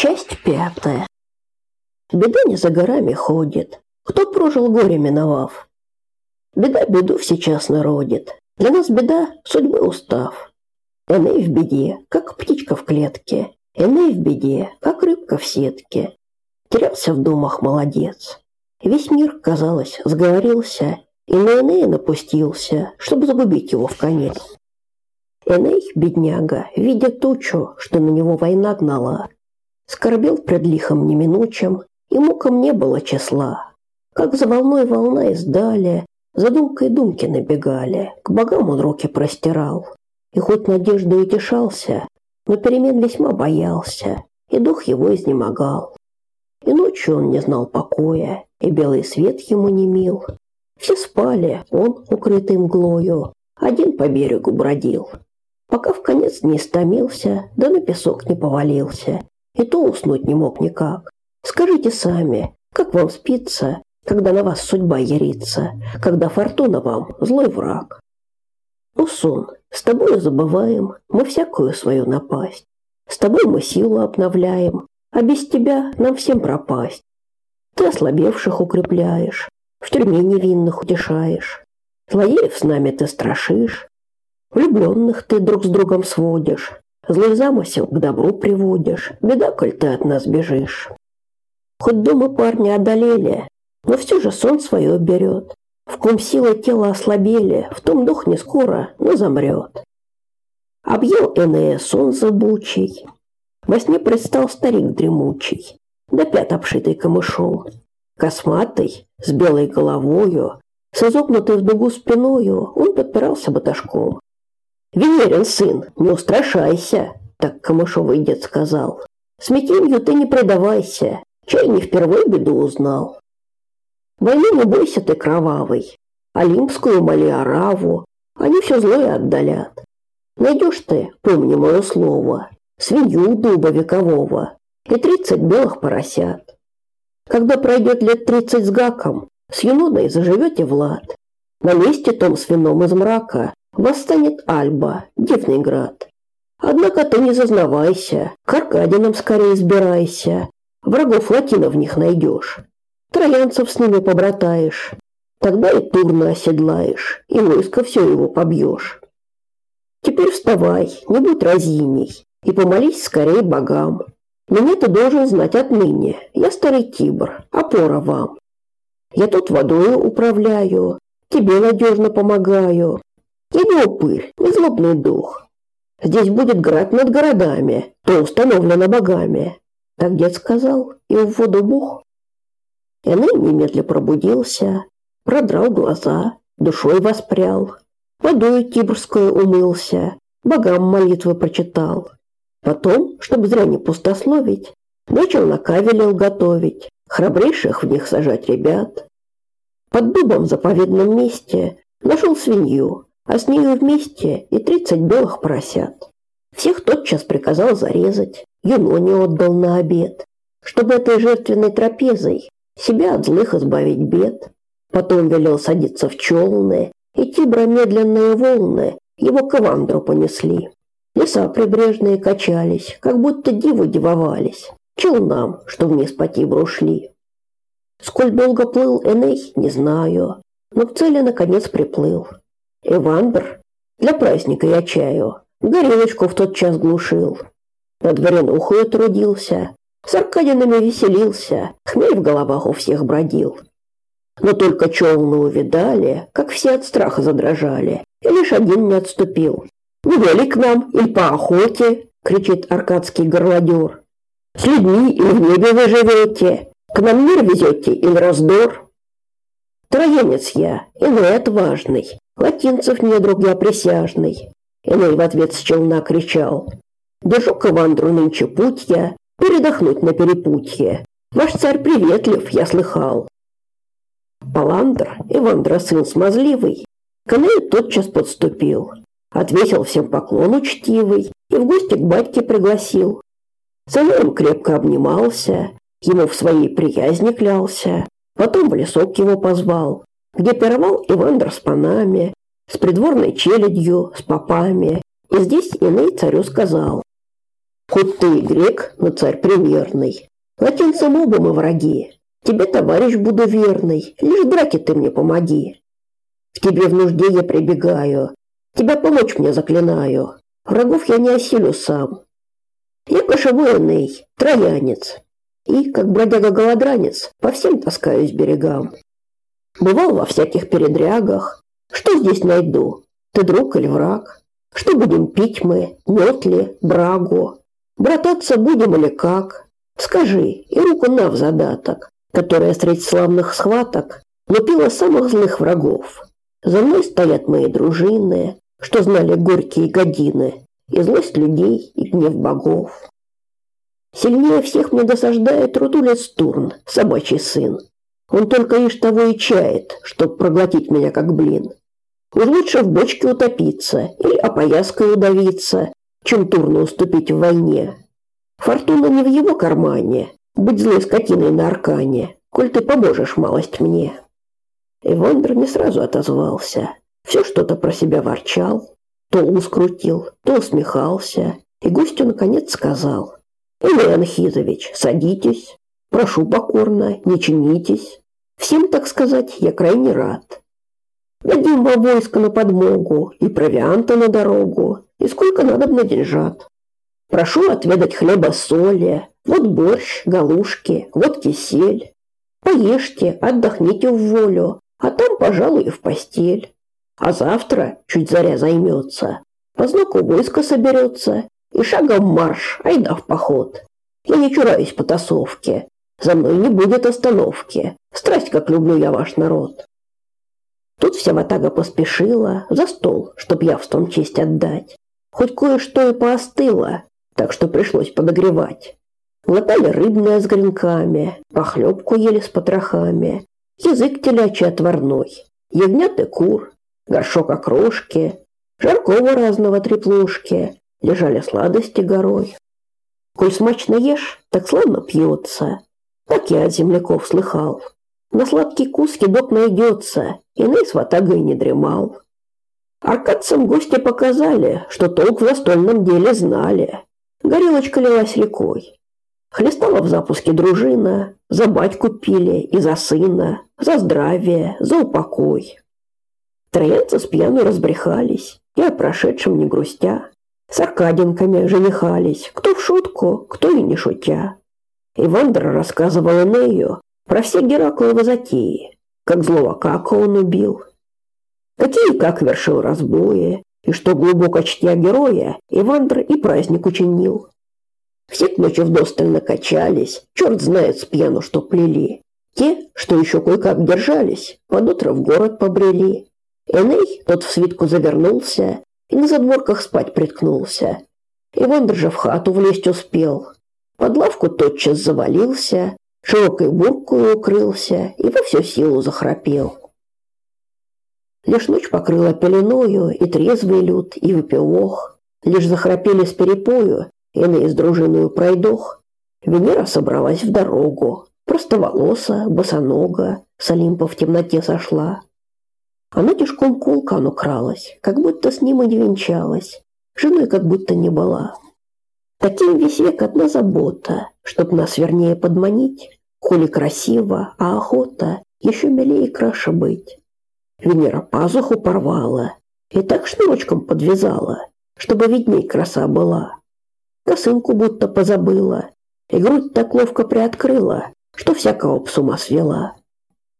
Часть пятая. Беда не за горами ходит. Кто прожил горе миновав? Беда беду сейчас народит. Для нас беда – судьбы устав. Эней в беде, как птичка в клетке. Эней в беде, как рыбка в сетке. Терялся в думах молодец. Весь мир, казалось, сговорился и на Энея напустился, чтобы загубить его в конец. Эней, бедняга, видя тучу, что на него война гнала, скорбел пред лихом неминучим, и мукам не было числа. Как за волной волна издали, за думкой думки набегали, к богам он руки простирал. И хоть надеждой утешался, но перемен весьма боялся, и дух его изнемогал. И ночью он не знал покоя, и белый свет ему не мил. Все спали, он, укрытый мглою, один по берегу бродил пока в конец не истомился, да на песок не повалился. И то уснуть не мог никак. Скажите сами, как вам спится, когда на вас судьба ярится, когда фортуна вам злой враг? Сон, с тобою забываем мы всякую свою напасть. С тобой мы силу обновляем, а без тебя нам всем пропасть. Ты ослабевших укрепляешь, в тюрьме невинных утешаешь. Злодеев с нами ты страшишь, Влюбленных ты друг с другом сводишь, Злой замысел к добру приводишь, Беда, коль ты от нас бежишь. Хоть дома парня одолели, Но все же сон свое берет. В ком силы тела ослабели, В том дух не скоро, но замрет. Объел Энея сон забучий, Во сне предстал старик дремучий, До пят обшитый камышом, Косматый, с белой головою, с изогнутой в дугу спиною он подпирался баташком. «Венерин сын, не устрашайся», — так Камышовый дед сказал. «Смятенью ты не предавайся, чай не впервые беду узнал. Войны не бойся ты кровавый, Олимпскую моли они все злое отдалят. Найдешь ты, помни мое слово, свинью дуба векового и тридцать белых поросят. Когда пройдет лет тридцать с гаком, с юнодой заживете в лад. На месте том свином из мрака Восстанет Альба, Дивный град. Однако ты не зазнавайся, к Аркадинам скорее избирайся. Врагов латинов в них найдешь. Троянцев с ними побратаешь. Тогда и Турна оседлаешь, и войско все его побьешь. Теперь вставай, не будь разиней, и помолись скорее богам. Меня ты должен знать отныне, я старый Тибр, опора вам. Я тут водою управляю, тебе надежно помогаю, не упырь, злобный дух. Здесь будет град над городами, то установлено богами. Так дед сказал, и в воду бух. Эней немедля пробудился, продрал глаза, душой воспрял, водой тибрскую умылся, богам молитвы прочитал. Потом, чтобы зря не пустословить, начал на кавелел готовить, храбрейших в них сажать ребят. Под дубом в заповедном месте нашел свинью, а с нею вместе и тридцать белых поросят. Всех тотчас приказал зарезать, Юноне отдал на обед, чтобы этой жертвенной трапезой себя от злых избавить бед. Потом велел садиться в челны, и Тибра медленные волны его к Ивандру понесли. Леса прибрежные качались, как будто диву дивовались, челнам, что вниз по Тибру шли. Сколь долго плыл Эней, не знаю, но к цели наконец приплыл. Эвандр для праздника я чаю. Горелочку в тот час глушил. На дворянухою трудился, с Аркадинами веселился, хмель в головах у всех бродил. Но только челны увидали, как все от страха задрожали, и лишь один не отступил. «Не вели к нам, или по охоте!» — кричит аркадский горлодер. «С людьми или в небе вы живете? К нам мир везете или раздор?» Троенец я, иной отважный, Латинцев не друг я присяжный. Иной в ответ с челна кричал. Держу к Ивандру нынче путь я, передохнуть на перепутье. Ваш царь приветлив, я слыхал. Паландр, Ивандра сын смазливый, к Энею тотчас подступил. Отвесил всем поклон учтивый и в гости к батьке пригласил. С Энеем крепко обнимался, ему в своей приязни клялся, потом в лесок его позвал где пировал Ивандр с панами, с придворной челядью, с попами. И здесь иной царю сказал, Хоть ты и грек, но царь примерный. Латинцам оба мы враги. Тебе, товарищ, буду верный, лишь драки ты мне помоги. К тебе в нужде я прибегаю, тебя помочь мне заклинаю. Врагов я не осилю сам. Я кошевой Эней, троянец, и, как бродяга-голодранец, по всем таскаюсь берегам. Бывал во всяких передрягах. Что здесь найду? Ты друг или враг? Что будем пить мы, мед ли, брагу? Брататься будем или как? Скажи, и руку на в задаток которая средь славных схваток лупила самых злых врагов. За мной стоят мои дружины, что знали горькие годины, и злость людей, и гнев богов. Сильнее всех мне досаждает Рутулец Турн, собачий сын. Он только лишь того и чает, чтоб проглотить меня как блин. Уж лучше в бочке утопиться или опояской удавиться, чем Турну уступить в войне. Фортуна не в его кармане, быть злой скотиной на аркане, коль ты поможешь малость мне». И Вондер не сразу отозвался. Все что-то про себя ворчал, то ус крутил, то усмехался, и гостю наконец сказал. «Илья Анхизович, садитесь, прошу покорно, не чинитесь. Всем, так сказать, я крайне рад. Дадим во войско на подмогу, и провианта на дорогу, и сколько надо на деньжат. Прошу отведать хлеба соли, вот борщ, галушки, вот кисель. Поешьте, отдохните в волю, а там, пожалуй, и в постель. А завтра, чуть заря займется, по знаку войска соберется, и шагом марш, айда в поход. Я не чураюсь потасовки, за мной не будет остановки. Страсть, как люблю я ваш народ. Тут вся ватага поспешила за стол, чтоб явством честь отдать. Хоть кое-что и поостыло, так что пришлось подогревать. Глотали рыбное с гренками, похлебку ели с потрохами, язык телячий отварной, ягнят и кур, горшок окрошки, жаркого разного треплушки, лежали сладости горой. Коль смачно ешь, так славно пьется, так я от земляков слыхал. На сладкий кус едок найдется, иной с ватагой не дремал. Аркадцам гости показали, что толк в застольном деле знали. Горелочка лилась рекой. Хлестала в запуске дружина, за батьку пили и за сына, за здравие, за упокой. Троянцы с пьяну разбрехались, и о прошедшем не грустя. С аркадинками женихались, кто в шутку, кто и не шутя. Ивандр рассказывал Энею про все Геракловы затеи, как злого Кака он убил, какие как вершил разбои, и что глубоко чтя героя, Ивандр и праздник учинил. Все к ночи вдосталь накачались, черт знает с пьяну, что плели. Те, что еще кое-как держались, под утро в город побрели. Эней, тот в свитку завернулся и на задворках спать приткнулся. Ивандр же в хату влезть успел. Под лавку тотчас завалился, широкой буркой укрылся и во всю силу захрапел. Лишь ночь покрыла пеленою, и трезвый люд, и выпивох. Лишь захрапели с перепою, иные с дружиною пройдох. Венера собралась в дорогу, простоволоса, босонога, с Олимпа в темноте сошла. Она тяжком к вулкану кралась, как будто с ним и не венчалась, женой как будто не была. Таким весь век одна забота, чтоб нас вернее подманить, коли красиво, а охота еще милее и краше быть. Венера пазуху порвала и так шнурочком подвязала, чтобы видней краса была. Косынку будто позабыла, и грудь так ловко приоткрыла, что всякого б с ума свела.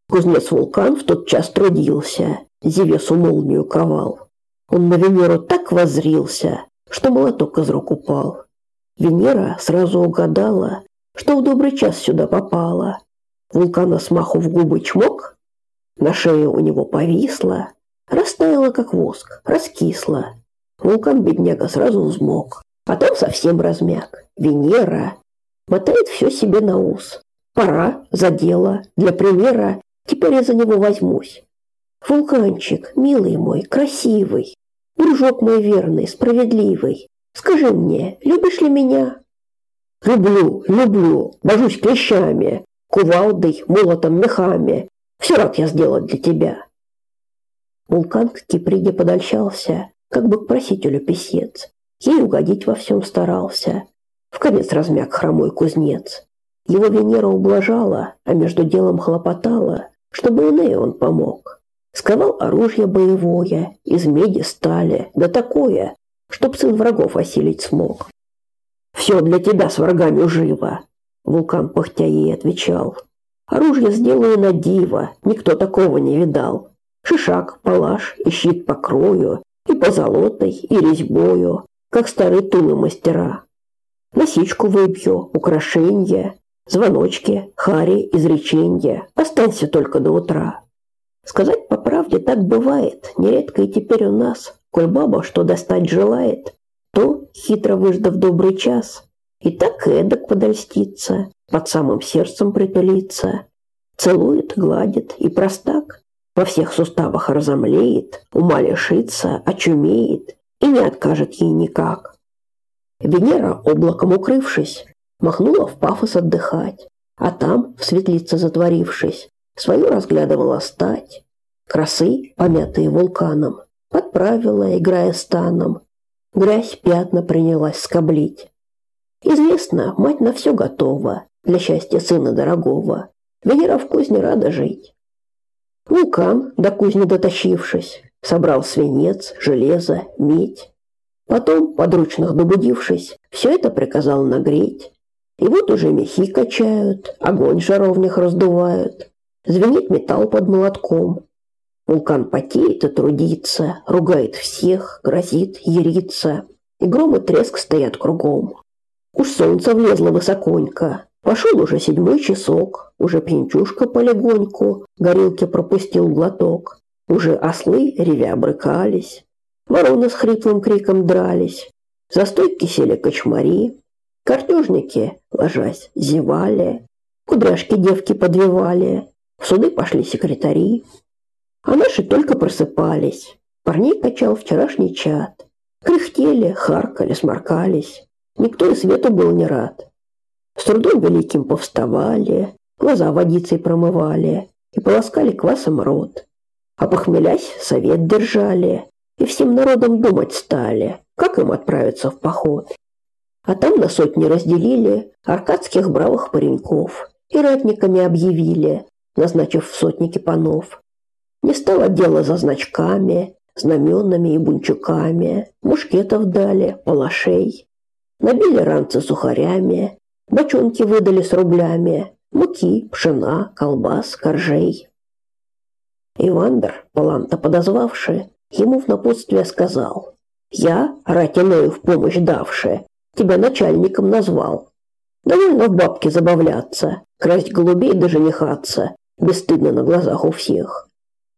Кузнец Вулкан в тот час трудился, Зевесу молнию ковал. Он на Венеру так возрился, что молоток из рук упал. Венера сразу угадала, что в добрый час сюда попала. Вулкана смаху в губы чмок, на шее у него повисла, растаяла, как воск, раскисла. Вулкан-бедняга сразу взмок, потом совсем размяк. Венера мотает все себе на ус. Пора, за дело, для примера, теперь я за него возьмусь. Вулканчик, милый мой, красивый, дружок мой верный, справедливый, скажи мне, любишь ли меня? Люблю, люблю, божусь клещами, кувалдой, молотом, мехами, все рад я сделать для тебя. Вулкан к Киприде подольщался, как бы к просителю писец. Ей угодить во всем старался. В конец размяк хромой кузнец. Его Венера ублажала, а между делом хлопотала, чтобы Энею он помог. Сковал оружие боевое, из меди стали, да такое, чтоб сын врагов осилить смог. «Все для тебя с врагами живо!» Вулкан пыхтя ей отвечал. «Оружие сделаю на диво, никто такого не видал. Шишак, палаш и щит покрою, и позолотой, и резьбою, как старые тулы мастера. Носичку выбью, украшенья, звоночки, хари, изреченья. Останься только до утра. Сказать по правде так бывает, нередко и теперь у нас, коль баба что достать желает, то, хитро выждав добрый час, и так эдак подольстится, под самым сердцем притулится, целует, гладит, и простак во всех суставах разомлеет, ума лишится, очумеет и не откажет ей никак. Венера, облаком укрывшись, махнула в пафос отдыхать, а там, в светлице затворившись, свою разглядывала стать. Красы, помятые вулканом, подправила, играя станом. Грязь пятна принялась скоблить. Известно, мать на все готова для счастья сына дорогого. Венера в кузне рада жить. Вулкан, до кузни дотащившись, собрал свинец, железо, медь. Потом, подручных добудившись, все это приказал нагреть. И вот уже мехи качают, огонь жаровних раздувают. Звенит металл под молотком. Вулкан потеет и трудится, ругает всех, грозит, ерится. И гром и треск стоят кругом. Уж солнце влезло высоконько. Пошел уже седьмой часок, уже пьянчушка полегоньку, горилки пропустил глоток. Уже ослы, ревя, брыкались. Вороны с хриплым криком дрались. За стойки сели кочмари. Картежники, ложась, зевали. Кудряшки девки подвивали. В суды пошли секретари. А наши только просыпались. Парней качал вчерашний чат. Кряхтели, харкали, сморкались. Никто и свету был не рад. С трудом великим повставали, глаза водицей промывали и полоскали квасом рот. А похмелясь, совет держали и всем народом думать стали, как им отправиться в поход. А там на сотни разделили аркадских бравых пареньков и ратниками объявили, назначив в сотники панов. Не стало дела за значками, знаменами и бунчуками, мушкетов дали, палашей. Набили ранцы сухарями, бочонки выдали с рублями, муки, пшена, колбас, коржей. Ивандр, Паланта подозвавший, ему в напутствие сказал, «Я, Ратинею в помощь давшая, тебя начальником назвал. Довольно в бабке забавляться, красть голубей да женихаться, бесстыдно на глазах у всех.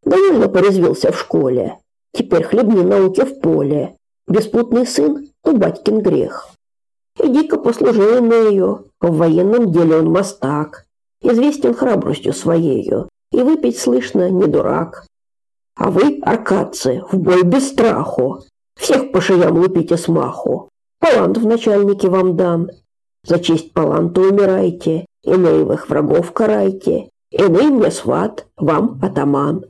Довольно порезвился в школе, теперь хлебни науки в поле, беспутный сын, то батькин грех. Иди-ка послужи Энею. В военном деле он мастак. Известен храбростью своею. И выпить слышно не дурак. А вы, аркадцы, в бой без страху. Всех по шеям лупите с маху. Палант в начальнике вам дан. За честь паланта умирайте. Энеевых врагов карайте. Эней мне сват, вам атаман.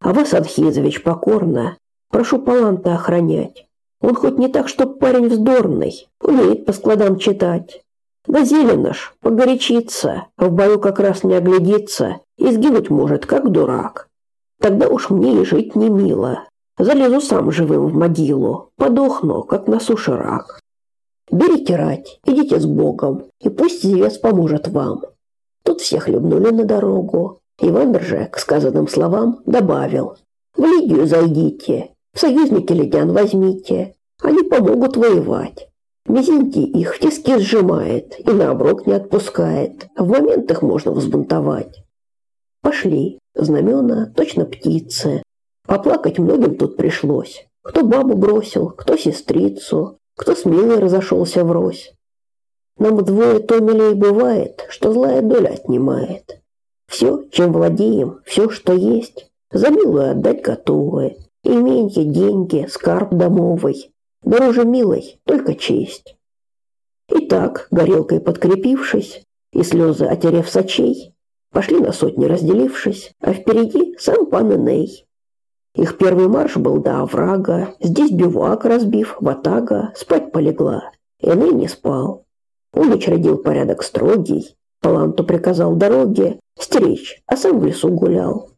А вас, Анхизович, покорно, прошу паланта охранять. Он хоть не так, чтоб парень вздорный, умеет по складам читать. Да зелено ж, погорячится, в бою как раз не оглядится и сгинуть может, как дурак. Тогда уж мне и жить не мило. Залезу сам живым в могилу, подохну, как на суше рак. Берите рать, идите с Богом, и пусть Зевес поможет вам. Тут все хлебнули на дорогу. Иван же, к сказанным словам, добавил. В Лидию зайдите, в союзники ледян возьмите, они помогут воевать. Мизинти их в тиски сжимает и на оброк не отпускает, в момент их можно взбунтовать. Пошли, знамена, точно птицы. Поплакать многим тут пришлось. Кто бабу бросил, кто сестрицу, кто с милой разошелся врозь. Нам вдвое то милее бывает, что злая доля отнимает. Все, чем владеем, все, что есть, за милую отдать готовы. Именье, деньги, скарб домовый. Дороже милой, только честь. Итак, горелкой подкрепившись и слезы отерев с очей, пошли на сотни разделившись, а впереди сам пан Эней. Их первый марш был до оврага, здесь бивуак разбив, ватага спать полегла. Эней не спал. Он учредил порядок строгий, Паланту приказал дороге стеречь, а сам в лесу гулял.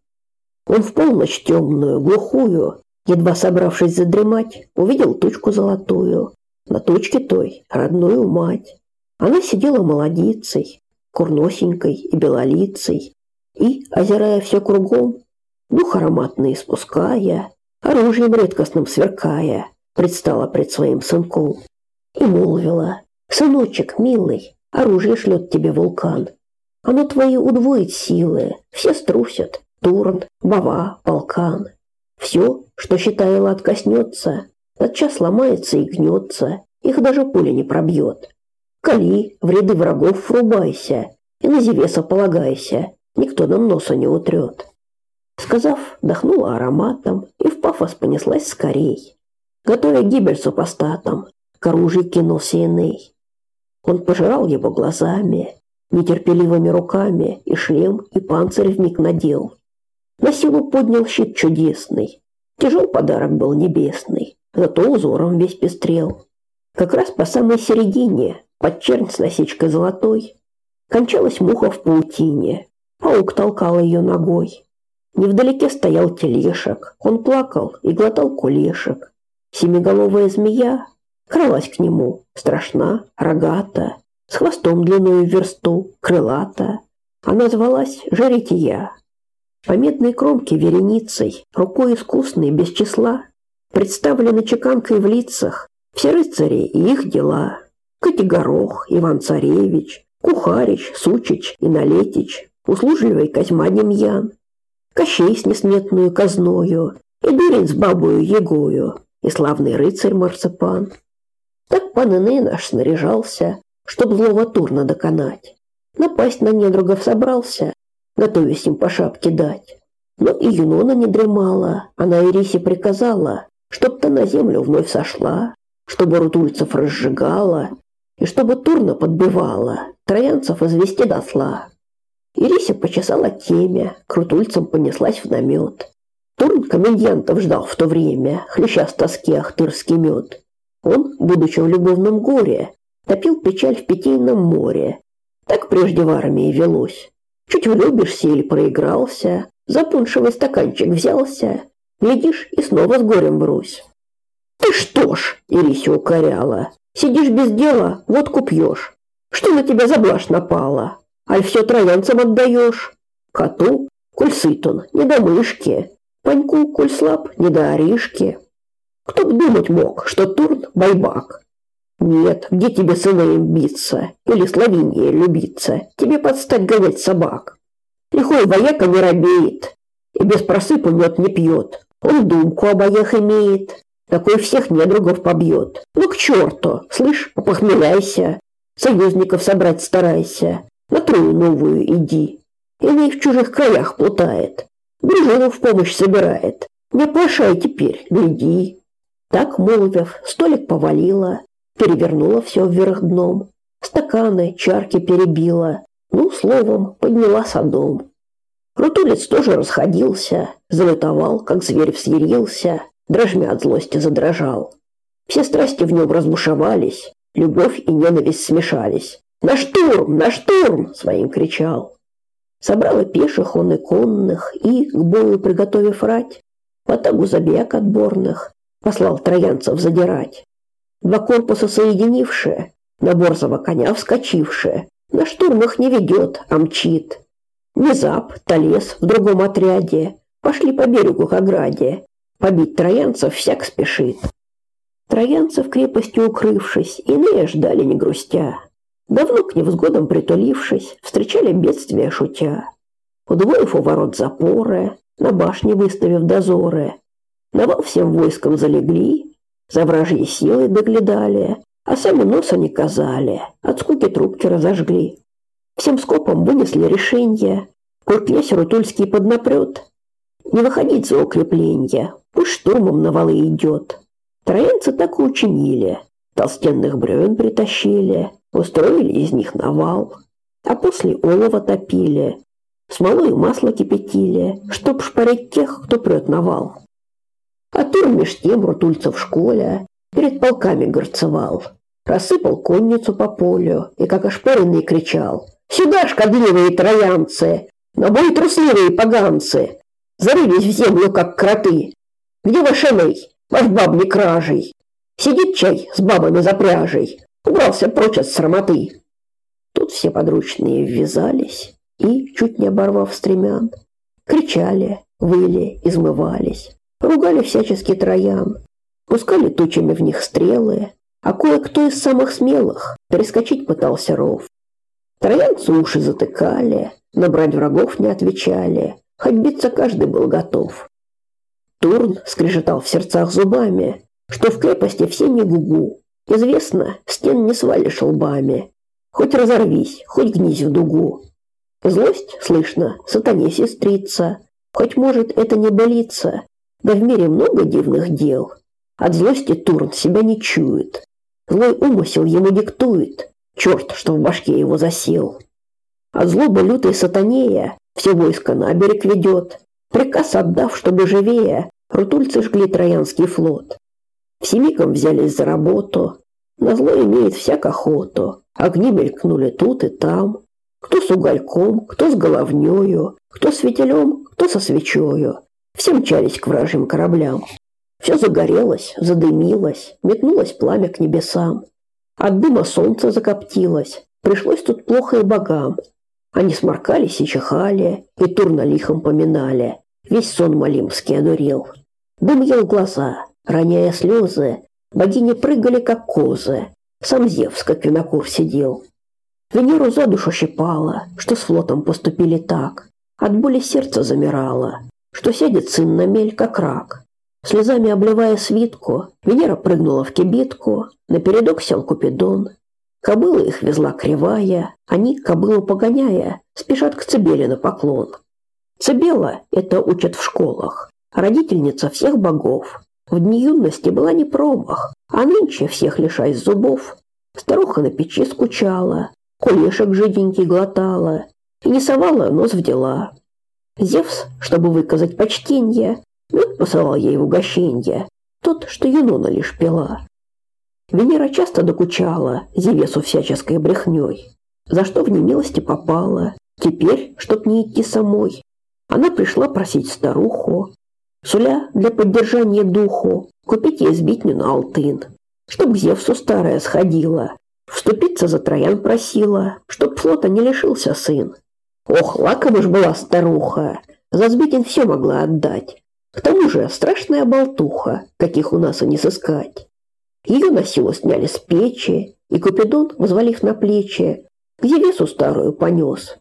Он в полночь темную, глухую, едва собравшись задремать, увидел тучку золотую. На тучке той родную мать. Она сидела молодицей, курносенькой и белолицей, и, озирая все кругом, дух ароматный испуская, оружием редкостным сверкая, предстала пред своим сынком и молвила, «Сыночек, милый, оружие шлет тебе вулкан. Оно твои удвоит силы, все струсят, Турн, Бава, Полкан. Все, что считая лад коснется, тотчас ломается и гнется, их даже пуля не пробьет. Кали, в ряды врагов врубайся, и на Зевеса полагайся, никто нам носа не утрет. Сказав, дохнула ароматом и в пафос понеслась скорей. Готовя гибель супостатам, к оружию кинулся Эней. Он пожирал его глазами, нетерпеливыми руками, и шлем, и панцирь вмиг надел. На силу поднял щит чудесный. Тяжел подарок был небесный, зато узором весь пестрел. Как раз по самой середине, под чернь с насечкой золотой, кончалась муха в паутине. Паук толкал ее ногой. Невдалеке стоял телешек. Он плакал и глотал кулешек. Семиголовая змея кралась к нему, страшна, рогата, с хвостом длиною в версту, крылата. Она звалась Жарития. По медной кромке вереницей, рукой искусной без числа, представлены чеканкой в лицах все рыцари и их дела. Категорох, Иван-Царевич, Кухарич, Сучич и Налетич, услужливый Козьма Демьян, Кощей с несметную казною, и Дурин с бабою Егою, и славный рыцарь Марципан. Так пан Иный наш снаряжался, чтоб злого Турна доконать. Напасть на недругов собрался, готовясь им по шапке дать. Но и Юнона не дремала, она Ирисе приказала, чтоб та на землю вновь сошла, чтобы рутульцев разжигала, и чтобы Турна подбивала, троянцев извести досла. Ирися почесала темя, к рутульцам понеслась в намет. Турн комедиантов ждал в то время, хлеща с тоски ахтырский мед. Он, будучи в любовном горе, топил печаль в питейном море. Так прежде в армии велось. Чуть влюбишься или проигрался, за пуншевый стаканчик взялся, глядишь и снова с горем брусь. «Ты что ж!» – Ирися укоряла. «Сидишь без дела, водку пьешь. Что на тебя за блажь напала? Аль все троянцам отдаешь? Коту, коль сыт он, не до мышки. Паньку, коль слаб, не до оришки. Кто б думать мог, что Турн – байбак? Нет, где тебе с Инеем биться? Или с любиться? Тебе подстать гонять собак. Лихой вояка не робеет и без просыпа мед не пьет. Он думку о боях имеет, такой всех недругов побьет. Ну к черту, слышь, опохмеляйся, союзников собрать старайся, на трою новую иди. Иной в чужих краях плутает, дружину в помощь собирает. Не плашай теперь, гляди. Так, молвив, столик повалила, перевернула все вверх дном, стаканы, чарки перебила, ну, словом, подняла садом. Рутулец тоже расходился, залютовал, как зверь взъярился, дрожмя от злости задрожал. Все страсти в нем разбушевались, любовь и ненависть смешались. «На штурм! На штурм!» – своим кричал. Собрал и пеших он и конных, и, к бою приготовив рать, потагу забег отборных, послал троянцев задирать. Два корпуса соединившие, на борзого коня вскочившие, на штурм их не ведет, а мчит. Незап, Толес в другом отряде пошли по берегу к ограде. Побить троянцев всяк спешит. Троянцы в крепости укрывшись, иные ждали не грустя. Давно к невзгодам притулившись, встречали бедствия шутя. Удвоив у ворот запоры, на башне выставив дозоры, на вал всем войском залегли, за вражьи силы доглядали, а сами носа не казали, от скуки трубки разожгли. Всем скопом вынесли решение, коль князь Рутульский поднапрет, не выходить за укрепление, пусть штурмом на валы идет. Троянцы так и учинили, толстенных бревен притащили, устроили из них навал, а после олова топили, смолу и масло кипятили, чтоб шпарить тех, кто прет навал. А Тур меж тем Рутульцев в школе перед полками горцевал. рассыпал конницу по полю и, как ошпоренный, кричал «Сюда, шкодливые троянцы! На бой трусливые поганцы! Зарылись в землю, как кроты! Где ваш Эней, ваш бабник ражей? Сидит чай с бабами за пряжей, убрался прочь от срамоты!» Тут все подручные ввязались и, чуть не оборвав стремян, кричали, выли, измывались, ругали всячески троян, пускали тучами в них стрелы, а кое-кто из самых смелых перескочить пытался ров. Троянцы уши затыкали, набрать врагов не отвечали, хоть биться каждый был готов. Турн скрежетал в сердцах зубами, что в крепости все не гугу. Известно, стен не свалишь лбами. Хоть разорвись, хоть гнись в дугу. Злость, слышно, сатане сестрица. Хоть может это не болиться, да в мире много дивных дел. От злости Турн себя не чует. Злой умысел ему диктует. Черт, что в башке его засел. От злобы лютой сатанея все войско на берег ведет. Приказ отдав, чтобы живее, рутульцы жгли Троянский флот. Всемиком взялись за работу. На зло имеет всяк охоту. Огни мелькнули тут и там. Кто с угольком, кто с головнёю, кто с фитилем, кто со свечою. Все мчались к вражьим кораблям. Все загорелось, задымилось, метнулось пламя к небесам. От дыма солнце закоптилось. Пришлось тут плохо и богам. Они сморкались и чихали, и турно лихом поминали. Весь сон Малимский одурел. Дым ел глаза, роняя слезы. Богини прыгали, как козы. Сам Зевс, как винокур, сидел. Венеру за душу щипала, что с флотом поступили так. От боли сердце замирало, что сядет сын на мель, как рак. Слезами обливая свитку, Венера прыгнула в кибитку, напередок сел Купидон. Кобыла их везла кривая, они, кобылу погоняя, спешат к Цибеле на поклон. Цибела – это учат в школах, родительница всех богов. В дни юности была не промах, а нынче всех лишаясь зубов. Старуха на печи скучала, колешек жиденький глотала и не совала нос в дела. Зевс, чтобы выказать почтение, Мед посылал ей в угощенье, тот, что Юнона лишь пила. Венера часто докучала Зевесу всяческой брехней, за что в немилости попала. Теперь, чтоб не идти самой, она пришла просить старуху, суля для поддержания духу, купить ей сбитню на алтын, чтоб к Зевсу старая сходила, вступиться за Троян просила, чтоб флота не лишился сын. Ох, лакомыш была старуха, за сбитень все могла отдать, к тому же страшная болтуха, каких у нас и не сыскать. Ее на силу сняли с печи, и Купидон, взвалив на плечи, Зевесу старую понес.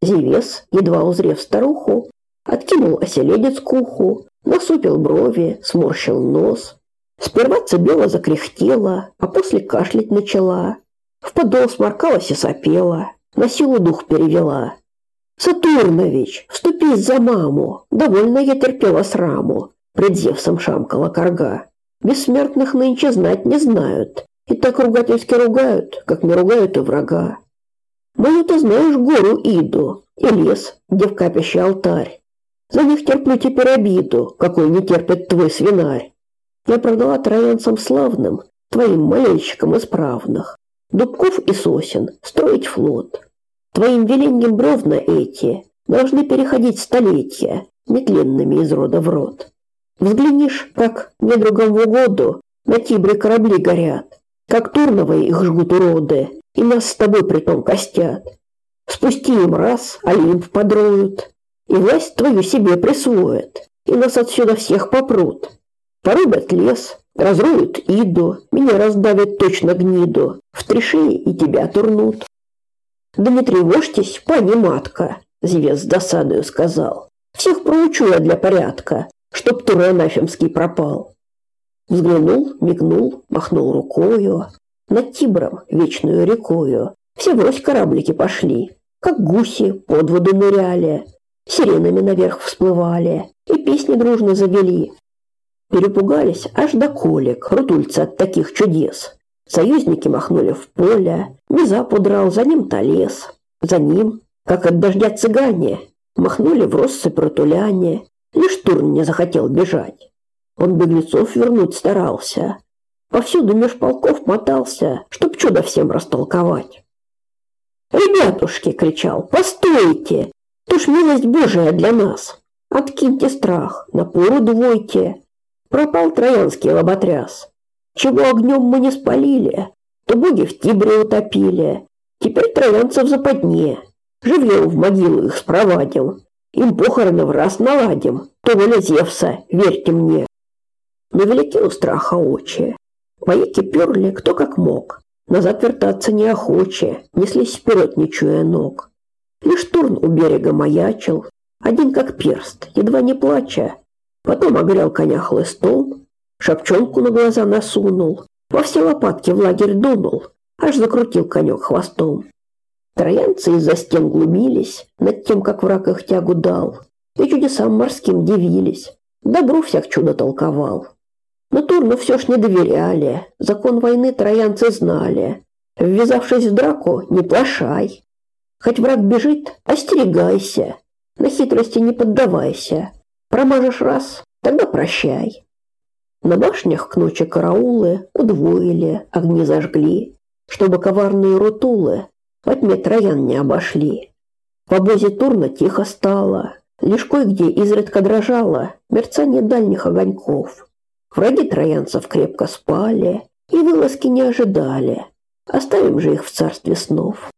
Зевес, едва узрев старуху, откинул оселедец к уху, насупил брови, сморщил нос. Сперва цебела закряхтела, а после кашлять начала. В подол сморкалась и сопела, на силу дух перевела. «Сатурнович, вступись за маму! Довольно я терпела сраму!» Пред Зевсом шамкала корга. «Бессмертных нынче знать не знают, и так ругательски ругают, как не ругают и врага. Мою ты знаешь гору Иду и лес, где в капище алтарь. За них терплю теперь обиду, какой не терпит твой свинарь. Я продала троянцам славным, твоим молельщикам исправных, дубков и сосен, строить флот. Твоим велением бревна эти должны переходить столетия, нетленными из рода в род. Взглянешь, как недругам в угоду на Тибре корабли горят, как Турновые их жгут уроды, и нас с тобой притом костят. Спусти им раз, Олимп подроют, и власть твою себе присвоят, и нас отсюда всех попрут. Порубят лес, разруют Иду, меня раздавят точно гниду, в три шеи и тебя турнут. «Да не тревожьтесь, пани матка», – Зевес с досадою сказал. «Всех проучу я для порядка, чтоб тур анафемский пропал». Взглянул, мигнул, махнул рукою. Над Тибром, вечную рекою, все врозь кораблики пошли, как гуси под воду ныряли, сиренами наверх всплывали и песни дружно завели. Перепугались аж до колик рутульцы от таких чудес. Союзники махнули в поле, Низап удрал, за ним Толес. За ним, как от дождя цыгане, махнули в россыпь ротуляне. Лишь Турн не захотел бежать. Он беглецов вернуть старался. Повсюду меж полков мотался, чтоб чудо всем растолковать. «Ребятушки!» — кричал. «Постойте! То ж милость Божия для нас! Откиньте страх, напору двойте! Пропал троянский лоботряс! Чего огнем мы не спалили, то боги в Тибре утопили. Теперь троянцев западне. Живьем в могилу их спровадим. Им похороны в раз наладим. То воля Зевса, верьте мне. Но велики у страха очи. Вояки перли кто как мог. Назад вертаться неохоче, неслись вперед, не чуя ног. Лишь Турн у берега маячил, один как перст, едва не плача. Потом огрел коня хлыстом, шапчонку на глаза насунул, во все лопатки в лагерь дунул, аж закрутил конек хвостом. Троянцы из-за стен глумились над тем, как враг их тягу дал, и чудесам морским дивились, добру всяк чудо толковал. Но Турну все ж не доверяли, закон войны троянцы знали. Ввязавшись в драку, не плашай. Хоть враг бежит, остерегайся, на хитрости не поддавайся. Промажешь раз, тогда прощай. На башнях к ночи караулы удвоили, огни зажгли, чтобы коварные рутулы во тьме троян не обошли. В обозе Турна тихо стало, лишь кое-где изредка дрожало мерцание дальних огоньков. Враги троянцев крепко спали и вылазки не ожидали. Оставим же их в царстве снов.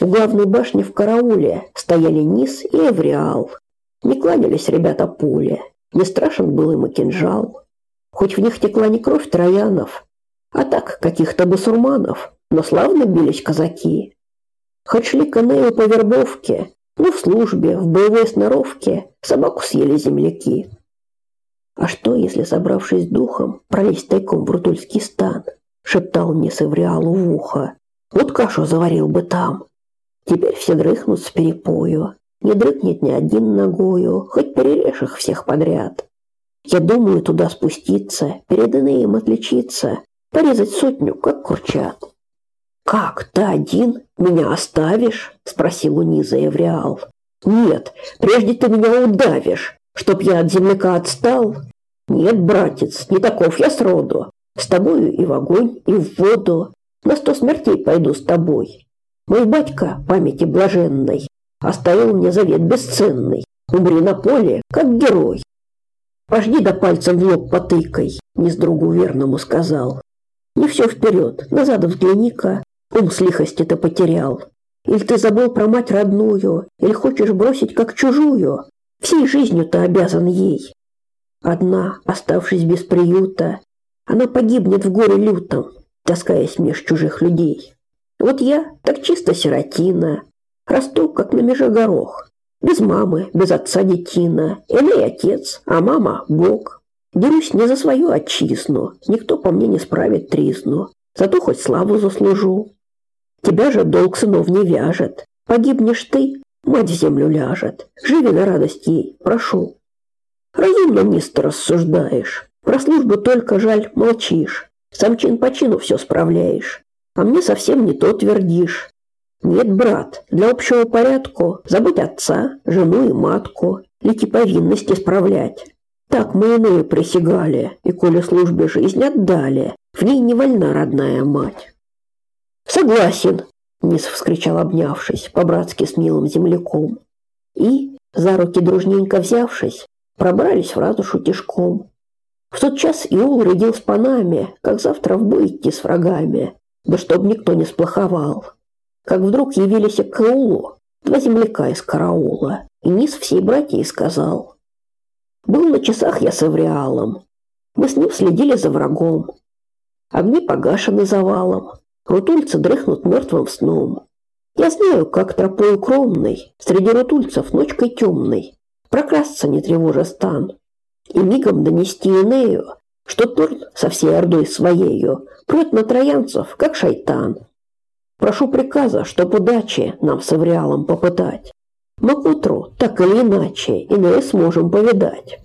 У главной башни в карауле стояли Низ и Эвриал. Не кланялись ребята пуле, не страшен был им и кинжал. Хоть в них текла не кровь троянов, а так каких-то басурманов, но славно бились казаки. Хоть шли к по вербовке, но в службе, в боевой сноровке собаку съели земляки. А что, если, собравшись духом, пролезть тайком в Рутульский стан? Шептал мне Севриалу в ухо. Вот кашу заварил бы там. Теперь все дрыхнут с перепою. Не дрыхнет ни один ногою, хоть перережь их всех подряд. Я думаю туда спуститься, перед Энеем отличиться, порезать сотню, как курчат. «Как, ты один? Меня оставишь?» – спросил у Низа Эвриал. «Нет, прежде ты меня удавишь, чтоб я от земляка отстал. Нет, братец, не таков я сроду. С тобою и в огонь, и в воду. На сто смертей пойду с тобой. Мой батька, памяти блаженной, оставил мне завет бесценный. Умри на поле, как герой. Пожди до пальцем в лоб потыкай, не с другу верному сказал. Не все вперед, назад взгляни-ка, ум с лихости-то потерял. Или ты забыл про мать родную, или хочешь бросить как чужую. Всей жизнью-то обязан ей. Одна, оставшись без приюта, она погибнет в горе лютом, таскаясь меж чужих людей. Вот я так чисто сиротина, расту, как на меже горох. Без мамы, без отца детина. Элей отец, а мама – Бог. Дерусь не за свою отчизну, никто по мне не справит тризну. Зато хоть славу заслужу. Тебя же долг сынов не вяжет. Погибнешь ты, мать землю ляжет. Живи на радость ей, прошу. Разумно, мистер, рассуждаешь. Про службу только жаль, молчишь. Сам чин по чину все справляешь. А мне совсем не то твердишь. Нет, брат, для общего порядка забыть отца, жену и матку, лики повинности справлять. Так мы иные присягали, и коли службе жизнь отдали, в ней не вольна родная мать. Согласен, Низ вскричал, обнявшись, по-братски с милым земляком. И, за руки дружненько взявшись, пробрались в ратушу тишком. В тот час Иул рядил с панами, как завтра в бой с врагами, да чтоб никто не сплоховал как вдруг явились к два земляка из караула, и низ всей братьей сказал. Был на часах я с Эвриалом. Мы с ним следили за врагом. Огни погашены завалом, рутульцы дрыхнут мертвым сном. Я знаю, как тропой укромной, среди рутульцев ночкой темной, прокрасться не тревожа стан, и мигом донести Инею, что Турн со всей ордой своею прет на троянцев, как шайтан. Прошу приказа, чтоб удачи нам с Авриалом попытать. Мы к утру, так или иначе, иное сможем повидать.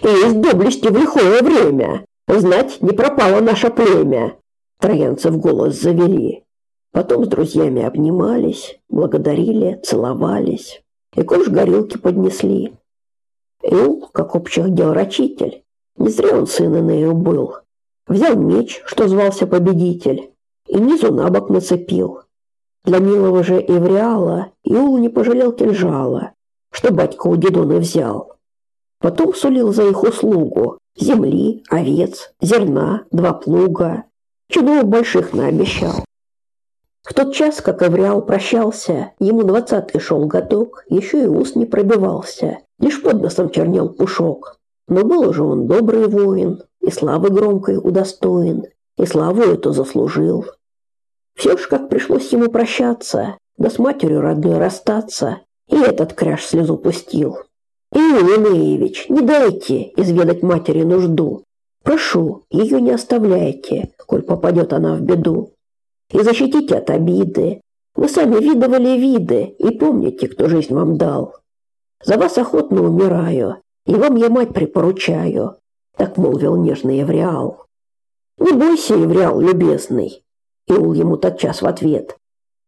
И из доблести в лихое время, знать, не пропало наше племя, троянцы в голос завели. Потом с друзьями обнимались, благодарили, целовались. И ковш горилки поднесли. Ил, как общих дел рачитель, не зря он сын Инею был. Взял меч, что звался победитель, и низу на бок нацепил. Для милого же Эвриала Иул не пожалел кинжала, что батька у Дидоны взял. Потом сулил за их услугу земли, овец, зерна, два плуга. Чудов больших наобещал. В тот час, как Эвриал прощался, ему двадцатый шел годок, еще и ус не пробивался, лишь под носом чернел пушок. Но был уже он добрый воин, и славы громкой удостоен, и славу эту заслужил. Все ж как пришлось ему прощаться, да с матерью родной расстаться, и этот кряж слезу пустил. Иван Инеевич, не дайте изведать матери нужду. Прошу, ее не оставляйте, коль попадет она в беду и защитите от обиды. Вы сами видывали виды и помните, кто жизнь вам дал. За вас охотно умираю, и вам я мать припоручаю, так молвил нежный Евриал. Не бойся, Евриал любезный, Иул ему тотчас в ответ.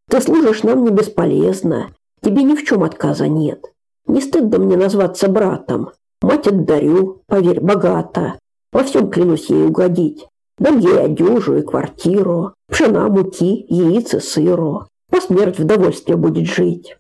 Ты служишь нам не бесполезно, тебе ни в чем отказа нет. Не стыдно мне назваться братом. Мать отдарю, поверь, богато. Во всем клянусь ей угодить. Дам ей одежу и квартиру, пшена, муки, яиц и сыру. По смерть в довольстве будет жить.